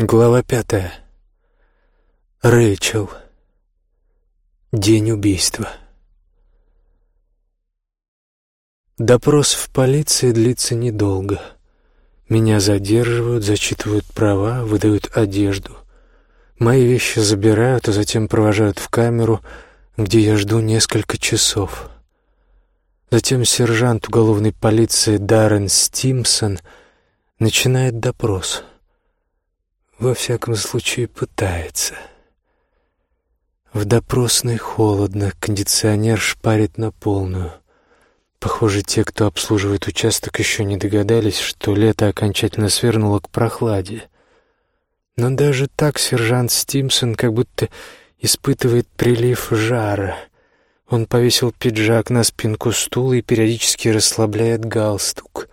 Глава пятая. Рэйчел. День убийства. Допрос в полиции длится недолго. Меня задерживают, зачитывают права, выдают одежду. Мои вещи забирают, а затем провожают в камеру, где я жду несколько часов. Затем сержант уголовной полиции Даррен Стимсон начинает допрос — во всяком случае, пытается. В допросной холодно, кондиционер шпарит на полную. Похоже, те, кто обслуживает участок, еще не догадались, что лето окончательно свернуло к прохладе. Но даже так сержант Стимсон как будто испытывает прилив жара. Он повесил пиджак на спинку стула и периодически расслабляет галстук.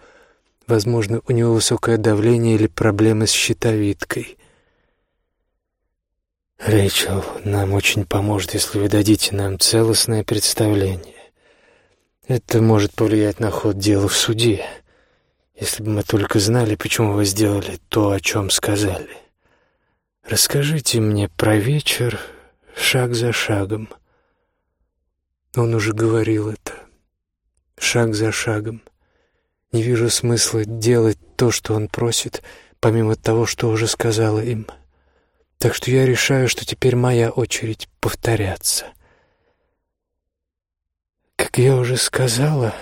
Возможно, у него высокое давление или проблемы с щитовидкой. «Рэйчел, нам очень поможет, если вы дадите нам целостное представление. Это может повлиять на ход дела в суде, если бы мы только знали, почему вы сделали то, о чем сказали. Расскажите мне про вечер шаг за шагом». Он уже говорил это. Шаг за шагом. Не вижу смысла делать то, что он просит, помимо того, что уже сказала им. Так что я решаю, что теперь моя очередь повторяться. Как я уже сказала,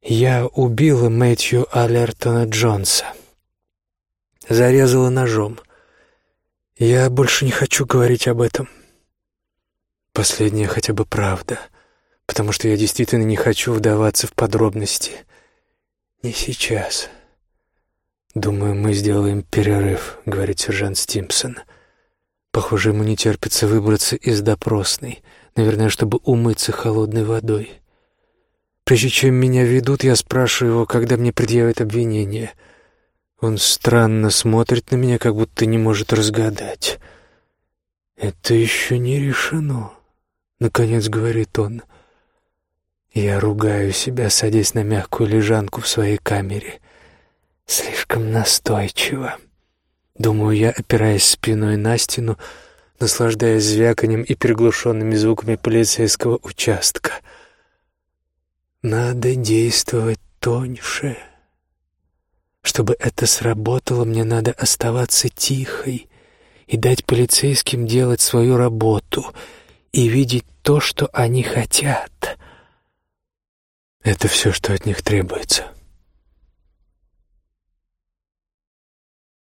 я убила Мэтью Алертона Джонса. Зарезала ножом. Я больше не хочу говорить об этом. Последняя хотя бы правда, потому что я действительно не хочу вдаваться в подробности — «Не сейчас. Думаю, мы сделаем перерыв», — говорит сержант Стимпсон. Похоже, ему не терпится выбраться из допросной, наверное, чтобы умыться холодной водой. Прежде чем меня ведут, я спрашиваю его, когда мне предъявят обвинение. Он странно смотрит на меня, как будто не может разгадать. «Это еще не решено», — наконец говорит он. Я ругаю себя, садясь на мягкую лежанку в своей камере. Слишком настойчиво. Думаю я, опираясь спиной на стену, наслаждаясь звяканием и приглушенными звуками полицейского участка. Надо действовать тоньше. Чтобы это сработало, мне надо оставаться тихой и дать полицейским делать свою работу и видеть то, что они хотят — это все, что от них требуется.